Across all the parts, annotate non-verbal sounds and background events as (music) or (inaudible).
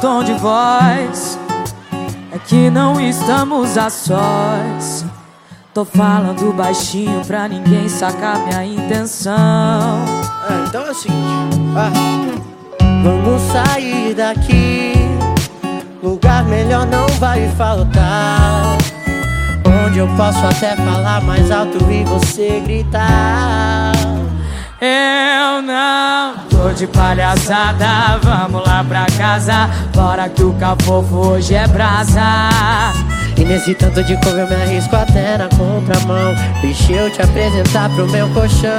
tom de voz É que não estamos a sós. Tô falando baixinho pra ninguém sacar minha intenção. É, Então é o seguinte ah, Vamos sair daqui. Lugar melhor não vai faltar. Onde eu posso até falar mais alto e você gritar eu não tô de palhaçada, vamos lá pra casa. Bora que o cafofo hoje é brasa. E nesse tanto de cor eu me arrisco até na contramão. Deixa eu te apresentar pro meu colchão.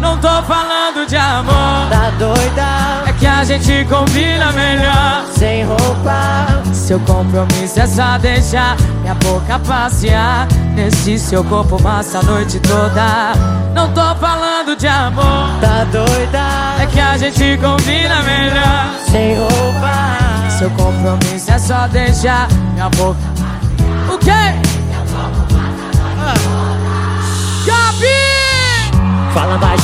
Não tô falando de amor. Tá doida? É que a gente combina melhor. Roupa Seu compromisso é só deixar minha boca passear. Nesse seu corpo massa a noite toda. Não tô falando de amor. Tá doida? É que a gente combina melhor. Sem roupa. Seu compromisso é só deixar minha boca O quê?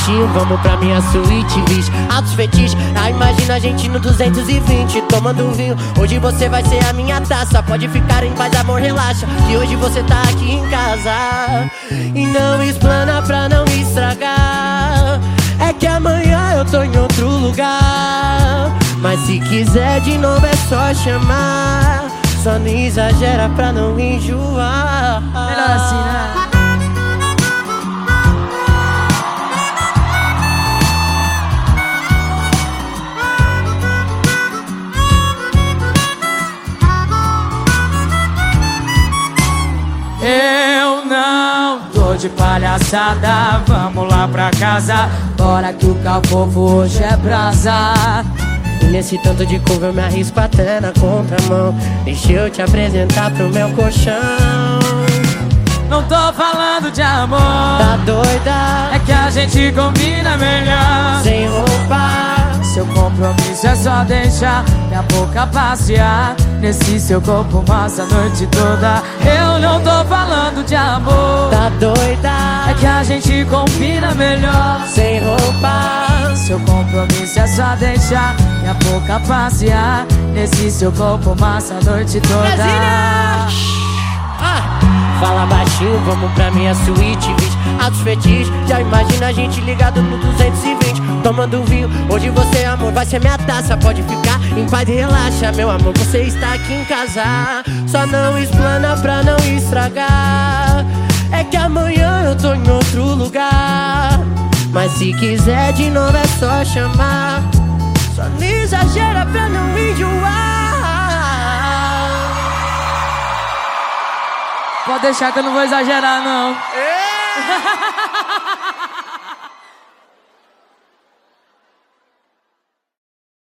Baixinho, vamos pra minha suíte, bicho Altos fetiches, ah, imagina a gente no 220 Tomando vinho, hoje você vai ser a minha taça Pode ficar em paz, amor, relaxa. Que hoje você tá aqui em casa. E não explana pra não estragar. É que amanhã eu tô em outro lugar. Mas se quiser de novo é só chamar. Só não exagera pra não enjoar. Melhor assim, né? De palhaçada, vamos lá pra casa. Bora que o cafofo hoje é brasa. E nesse tanto de curva eu me arrisco até na contramão. Deixa eu te apresentar pro meu colchão? Não tô falando de amor. Tá doida? É que a gente combina melhor. Sem roupa seu compromisso é só deixar minha boca passear. Nesse seu corpo massa a noite toda. Eu não tô falando de amor. Tá doida? É que a gente combina melhor. Sem roupa. Seu compromisso é só deixar minha boca passear. Nesse seu corpo massa a noite toda. Ah, Fala vamos pra minha suíte, bicho Altos fetiches, já imagina a gente ligado no 220 Tomando vinho, hoje você, amor, vai ser minha taça. Pode ficar em paz e relaxa, meu amor, você está aqui em casa. Só não explana pra não estragar. É que amanhã eu tô em outro lugar. Mas se quiser de novo é só chamar. Só não exagera pra não enjoar Pode deixar que eu não vou exagerar, não. É. (laughs)